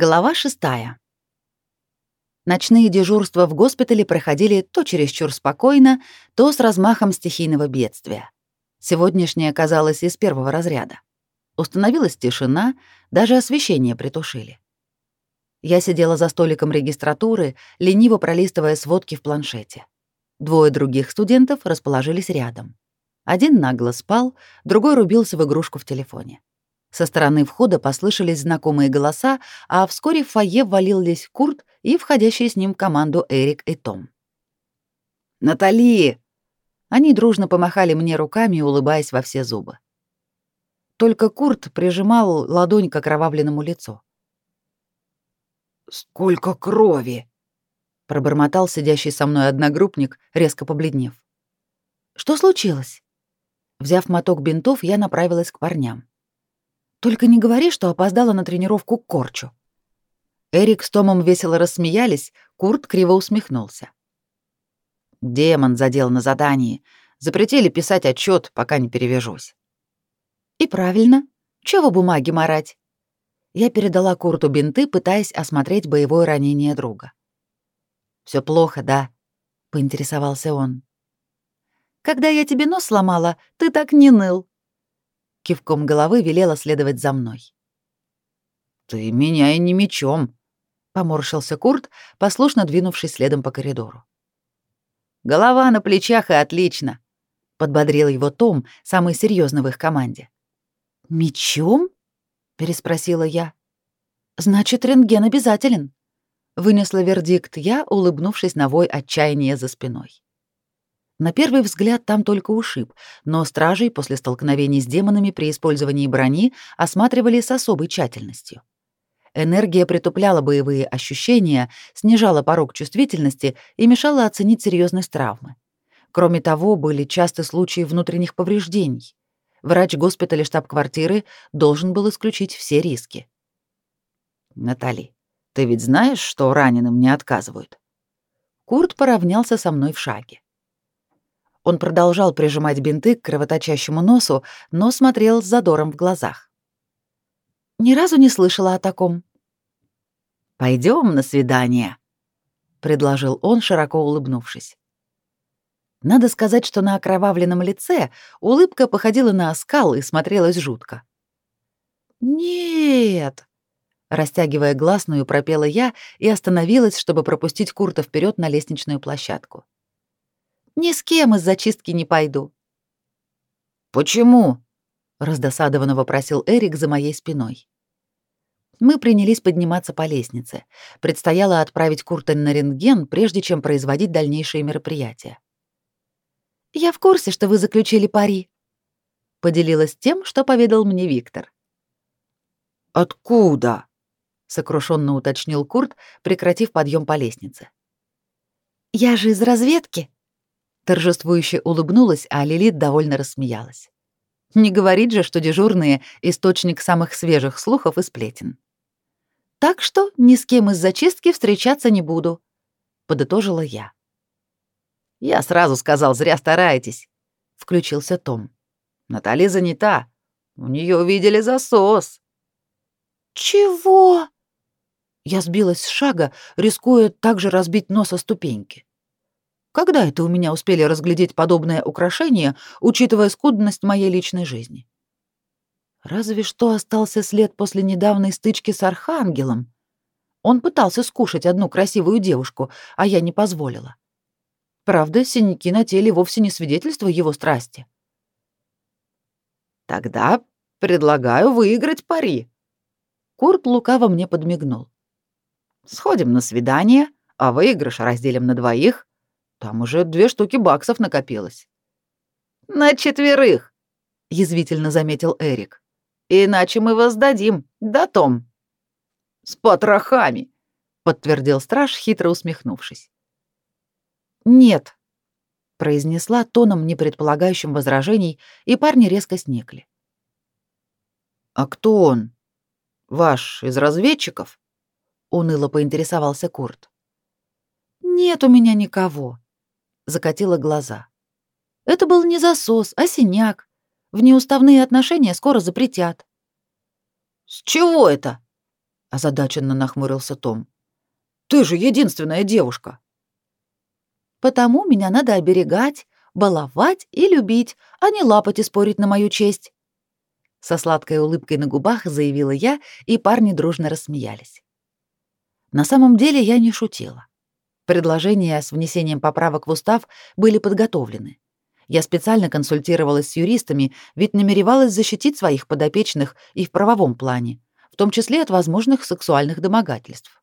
Глава шестая. Ночные дежурства в госпитале проходили то чересчур спокойно, то с размахом стихийного бедствия. Сегодняшнее казалось из первого разряда. Установилась тишина, даже освещение притушили. Я сидела за столиком регистратуры, лениво пролистывая сводки в планшете. Двое других студентов расположились рядом. Один нагло спал, другой рубился в игрушку в телефоне. Со стороны входа послышались знакомые голоса, а вскоре в фойе ввалились Курт и входящие с ним команду Эрик и Том. «Натали!» Они дружно помахали мне руками, улыбаясь во все зубы. Только Курт прижимал ладонь к окровавленному лицу. «Сколько крови!» — пробормотал сидящий со мной одногруппник, резко побледнев. «Что случилось?» Взяв моток бинтов, я направилась к парням. «Только не говори, что опоздала на тренировку к корчу». Эрик с Томом весело рассмеялись, Курт криво усмехнулся. «Демон задел на задании. Запретили писать отчет, пока не перевяжусь». «И правильно. Чего бумаги марать?» Я передала Курту бинты, пытаясь осмотреть боевое ранение друга. Все плохо, да?» — поинтересовался он. «Когда я тебе нос сломала, ты так не ныл». Кивком головы велела следовать за мной. «Ты меня и не мечом», — поморщился Курт, послушно двинувшись следом по коридору. «Голова на плечах и отлично», — подбодрил его Том, самый серьезный в их команде. «Мечом?» переспросила я. Значит, рентген обязателен. Вынесла вердикт я, улыбнувшись на вой отчаяния за спиной. На первый взгляд там только ушиб, но стражей после столкновений с демонами при использовании брони осматривали с особой тщательностью. Энергия притупляла боевые ощущения, снижала порог чувствительности и мешала оценить серьезность травмы. Кроме того, были часто случаи внутренних повреждений. Врач госпиталя штаб-квартиры должен был исключить все риски. «Натали, ты ведь знаешь, что раненым не отказывают?» Курт поравнялся со мной в шаге. Он продолжал прижимать бинты к кровоточащему носу, но смотрел с задором в глазах. «Ни разу не слышала о таком». Пойдем на свидание», — предложил он, широко улыбнувшись. Надо сказать, что на окровавленном лице улыбка походила на оскал и смотрелась жутко. «Нет!» Растягивая гласную, пропела я и остановилась, чтобы пропустить Курта вперед на лестничную площадку. «Ни с кем из зачистки не пойду». «Почему?» — раздосадованно вопросил Эрик за моей спиной. Мы принялись подниматься по лестнице. Предстояло отправить Курта на рентген, прежде чем производить дальнейшие мероприятия. «Я в курсе, что вы заключили пари», — поделилась тем, что поведал мне Виктор. «Откуда?» — сокрушенно уточнил Курт, прекратив подъем по лестнице. «Я же из разведки», — торжествующе улыбнулась, а Лилит довольно рассмеялась. Не говорит же, что дежурные — источник самых свежих слухов и сплетен. «Так что ни с кем из зачистки встречаться не буду», — подытожила я. Я сразу сказал, зря стараетесь. Включился Том. Наталья занята. У нее увидели засос. Чего? Я сбилась с шага, рискуя также разбить нос о ступеньки. Когда это у меня успели разглядеть подобное украшение, учитывая скудность моей личной жизни? Разве что остался след после недавней стычки с Архангелом. Он пытался скушать одну красивую девушку, а я не позволила. Правда, синяки на теле вовсе не свидетельство его страсти. Тогда предлагаю выиграть пари. Курт лукаво мне подмигнул. Сходим на свидание, а выигрыш разделим на двоих. Там уже две штуки баксов накопилось. На четверых, язвительно заметил Эрик. Иначе мы вас дадим, да, Том? С потрохами, подтвердил страж, хитро усмехнувшись. «Нет», — произнесла тоном, не предполагающим возражений, и парни резко сникли. «А кто он? Ваш из разведчиков?» — уныло поинтересовался Курт. «Нет у меня никого», — закатила глаза. «Это был не засос, а синяк. В неуставные отношения скоро запретят». «С чего это?» озадаченно нахмурился Том. Ты же единственная девушка. Потому меня надо оберегать, баловать и любить, а не лапать и спорить на мою честь. Со сладкой улыбкой на губах заявила я, и парни дружно рассмеялись. На самом деле я не шутила. Предложения с внесением поправок в устав были подготовлены. Я специально консультировалась с юристами, ведь намеревалась защитить своих подопечных и в правовом плане, в том числе от возможных сексуальных домогательств.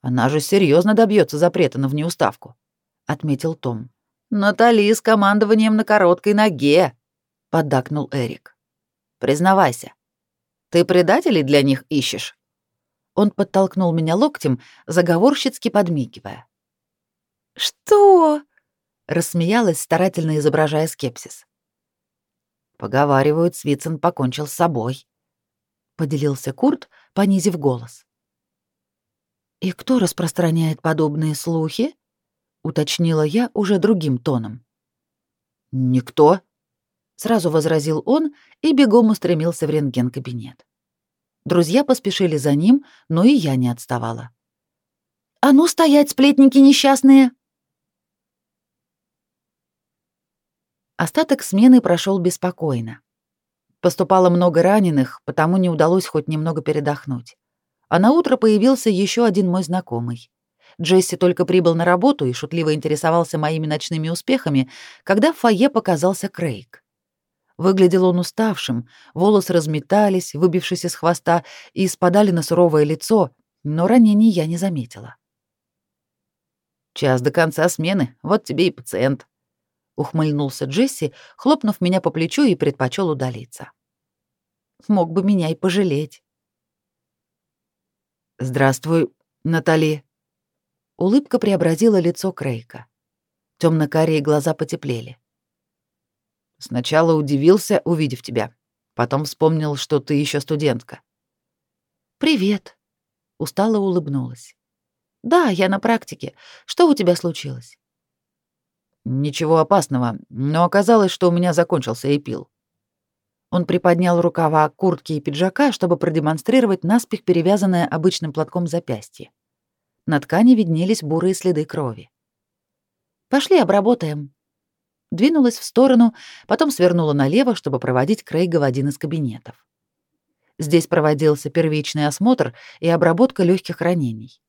Она же серьезно добьется запрета на внеуставку, отметил Том. Натали с командованием на короткой ноге, поддакнул Эрик. Признавайся, ты предателей для них ищешь? Он подтолкнул меня локтем, заговорщицки подмигивая. Что? рассмеялась, старательно изображая скепсис. Поговаривают, Свицин покончил с собой, поделился Курт, понизив голос. «И кто распространяет подобные слухи?» — уточнила я уже другим тоном. «Никто», — сразу возразил он и бегом устремился в рентген-кабинет. Друзья поспешили за ним, но и я не отставала. «А ну, стоять, сплетники несчастные!» Остаток смены прошел беспокойно. Поступало много раненых, потому не удалось хоть немного передохнуть. А на утро появился еще один мой знакомый. Джесси только прибыл на работу и шутливо интересовался моими ночными успехами, когда в фойе показался Крейг. Выглядел он уставшим, волосы разметались, выбившись из хвоста, и спадали на суровое лицо, но ранений я не заметила. «Час до конца смены, вот тебе и пациент», — ухмыльнулся Джесси, хлопнув меня по плечу и предпочел удалиться. «Мог бы меня и пожалеть». «Здравствуй, Натали». Улыбка преобразила лицо Крейка. Темно-карие глаза потеплели. Сначала удивился, увидев тебя. Потом вспомнил, что ты еще студентка. «Привет», — устало улыбнулась. «Да, я на практике. Что у тебя случилось?» «Ничего опасного, но оказалось, что у меня закончился эпил. Он приподнял рукава куртки и пиджака, чтобы продемонстрировать наспех перевязанное обычным платком запястье. На ткани виднелись бурые следы крови. «Пошли обработаем». Двинулась в сторону, потом свернула налево, чтобы проводить Крейга в один из кабинетов. Здесь проводился первичный осмотр и обработка легких ранений.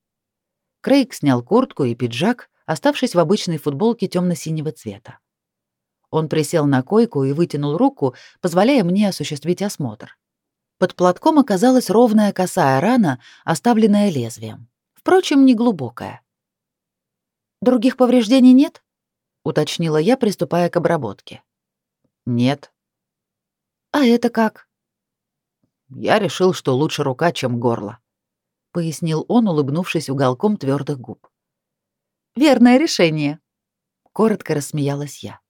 Крейг снял куртку и пиджак, оставшись в обычной футболке темно синего цвета. Он присел на койку и вытянул руку, позволяя мне осуществить осмотр. Под платком оказалась ровная косая рана, оставленная лезвием. Впрочем, не глубокая. «Других повреждений нет?» — уточнила я, приступая к обработке. «Нет». «А это как?» «Я решил, что лучше рука, чем горло», — пояснил он, улыбнувшись уголком твердых губ. «Верное решение», — коротко рассмеялась я.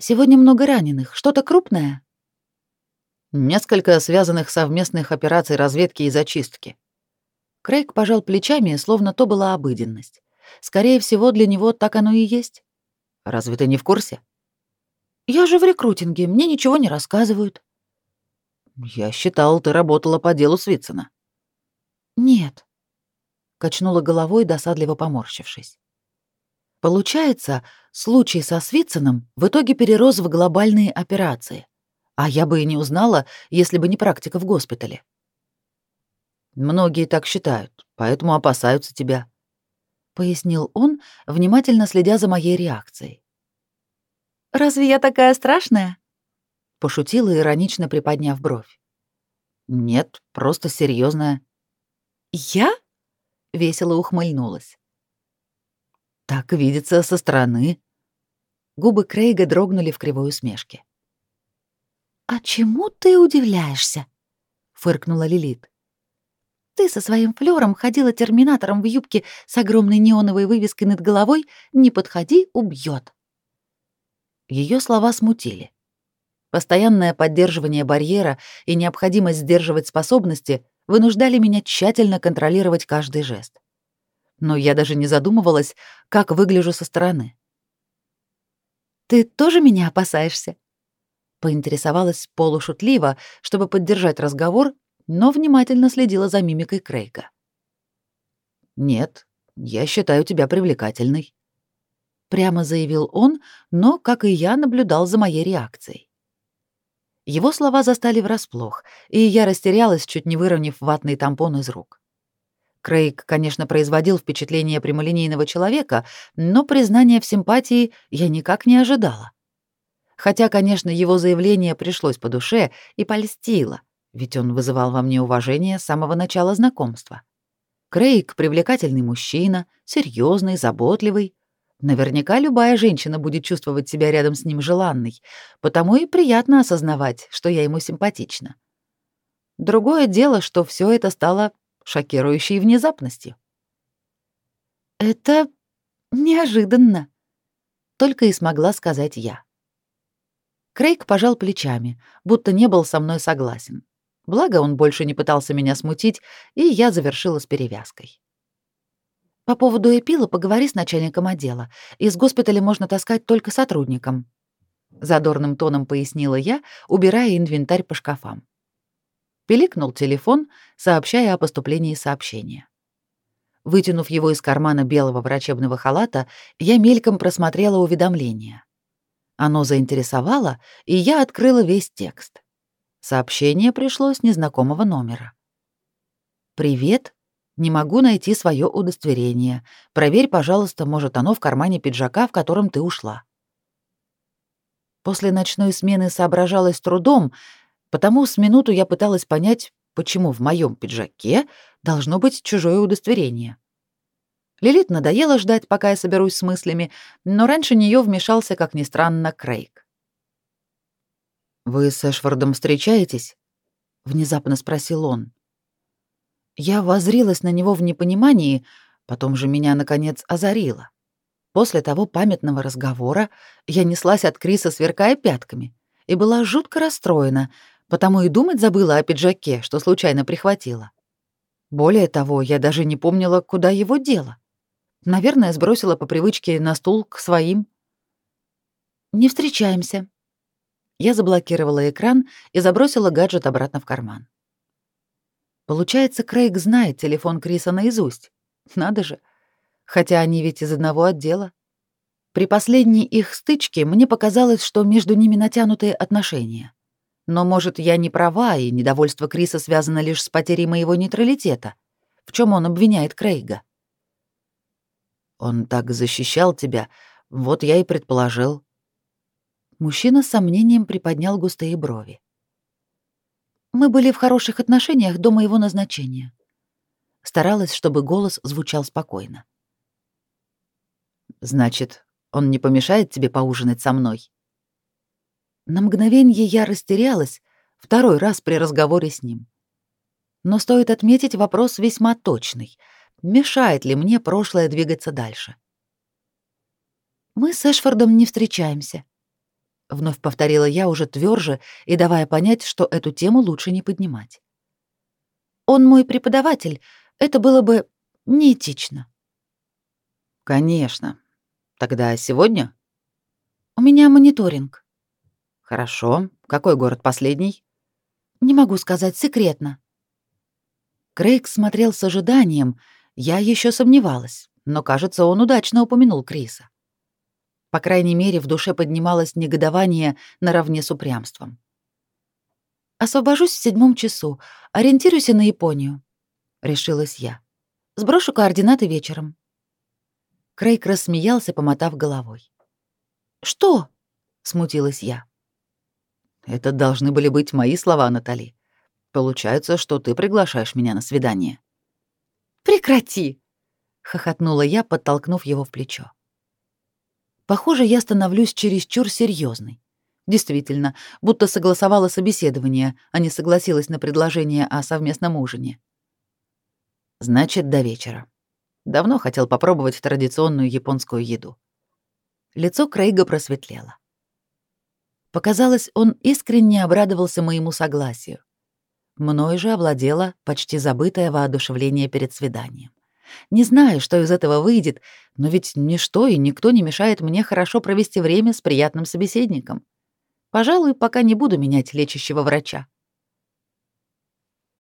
Сегодня много раненых. Что-то крупное? Несколько связанных совместных операций разведки и зачистки. Крейг пожал плечами, словно то была обыденность. Скорее всего, для него так оно и есть. Разве ты не в курсе? Я же в рекрутинге, мне ничего не рассказывают. Я считал, ты работала по делу Свитцена. Нет. Качнула головой, досадливо поморщившись. Получается, случай со Свитценом в итоге перерос в глобальные операции. А я бы и не узнала, если бы не практика в госпитале. Многие так считают, поэтому опасаются тебя, пояснил он, внимательно следя за моей реакцией. Разве я такая страшная? пошутила иронично приподняв бровь. Нет, просто серьезная. Я? весело ухмыльнулась. Так видится со стороны. Губы Крейга дрогнули в кривой усмешке. «А чему ты удивляешься?» — фыркнула Лилит. «Ты со своим флёром ходила терминатором в юбке с огромной неоновой вывеской над головой «Не подходи, убьет». Ее слова смутили. Постоянное поддерживание барьера и необходимость сдерживать способности вынуждали меня тщательно контролировать каждый жест но я даже не задумывалась, как выгляжу со стороны. «Ты тоже меня опасаешься?» Поинтересовалась полушутливо, чтобы поддержать разговор, но внимательно следила за мимикой Крейга. «Нет, я считаю тебя привлекательной», — прямо заявил он, но, как и я, наблюдал за моей реакцией. Его слова застали врасплох, и я растерялась, чуть не выровняв ватный тампон из рук. Крейг, конечно, производил впечатление прямолинейного человека, но признания в симпатии я никак не ожидала. Хотя, конечно, его заявление пришлось по душе и польстило, ведь он вызывал во мне уважение с самого начала знакомства. Крейг — привлекательный мужчина, серьезный, заботливый. Наверняка любая женщина будет чувствовать себя рядом с ним желанной, потому и приятно осознавать, что я ему симпатична. Другое дело, что все это стало шокирующей внезапностью. «Это неожиданно», — только и смогла сказать я. Крейг пожал плечами, будто не был со мной согласен. Благо, он больше не пытался меня смутить, и я завершила с перевязкой. По поводу эпила поговори с начальником отдела. Из госпиталя можно таскать только сотрудникам. Задорным тоном пояснила я, убирая инвентарь по шкафам. Пиликнул телефон, сообщая о поступлении сообщения. Вытянув его из кармана белого врачебного халата, я мельком просмотрела уведомление. Оно заинтересовало, и я открыла весь текст. Сообщение пришло с незнакомого номера. «Привет. Не могу найти свое удостоверение. Проверь, пожалуйста, может, оно в кармане пиджака, в котором ты ушла». После ночной смены соображалась трудом, потому с минуту я пыталась понять, почему в моем пиджаке должно быть чужое удостоверение. Лилит надоело ждать, пока я соберусь с мыслями, но раньше нее вмешался, как ни странно, Крейг. «Вы с Эшфордом встречаетесь?» — внезапно спросил он. Я возрилась на него в непонимании, потом же меня, наконец, озарило. После того памятного разговора я неслась от Криса, сверкая пятками, и была жутко расстроена, потому и думать забыла о пиджаке, что случайно прихватила. Более того, я даже не помнила, куда его дело. Наверное, сбросила по привычке на стул к своим. «Не встречаемся», я заблокировала экран и забросила гаджет обратно в карман. Получается, Крейг знает телефон Криса наизусть. Надо же. Хотя они ведь из одного отдела. При последней их стычке мне показалось, что между ними натянутые отношения. Но, может, я не права, и недовольство Криса связано лишь с потерей моего нейтралитета. В чем он обвиняет Крейга? Он так защищал тебя, вот я и предположил. Мужчина с сомнением приподнял густые брови. Мы были в хороших отношениях до моего назначения. Старалась, чтобы голос звучал спокойно. Значит, он не помешает тебе поужинать со мной? На мгновение я растерялась, второй раз при разговоре с ним. Но стоит отметить вопрос весьма точный. Мешает ли мне прошлое двигаться дальше? Мы с Эшфордом не встречаемся. — вновь повторила я уже тверже и давая понять, что эту тему лучше не поднимать. «Он мой преподаватель. Это было бы неэтично». «Конечно. Тогда сегодня?» «У меня мониторинг». «Хорошо. Какой город последний?» «Не могу сказать секретно». Крейг смотрел с ожиданием. Я еще сомневалась, но, кажется, он удачно упомянул Криса. По крайней мере, в душе поднималось негодование наравне с упрямством. «Освобожусь в седьмом часу. Ориентируйся на Японию», — решилась я. «Сброшу координаты вечером». Крейг рассмеялся, помотав головой. «Что?» — смутилась я. «Это должны были быть мои слова, Натали. Получается, что ты приглашаешь меня на свидание». «Прекрати!» — хохотнула я, подтолкнув его в плечо. Похоже, я становлюсь чересчур серьезной. Действительно, будто согласовала собеседование, а не согласилась на предложение о совместном ужине. Значит, до вечера. Давно хотел попробовать традиционную японскую еду. Лицо Крейга просветлело. Показалось, он искренне обрадовался моему согласию. Мною же овладело почти забытое воодушевление перед свиданием. Не знаю, что из этого выйдет, но ведь ничто и никто не мешает мне хорошо провести время с приятным собеседником. Пожалуй, пока не буду менять лечащего врача.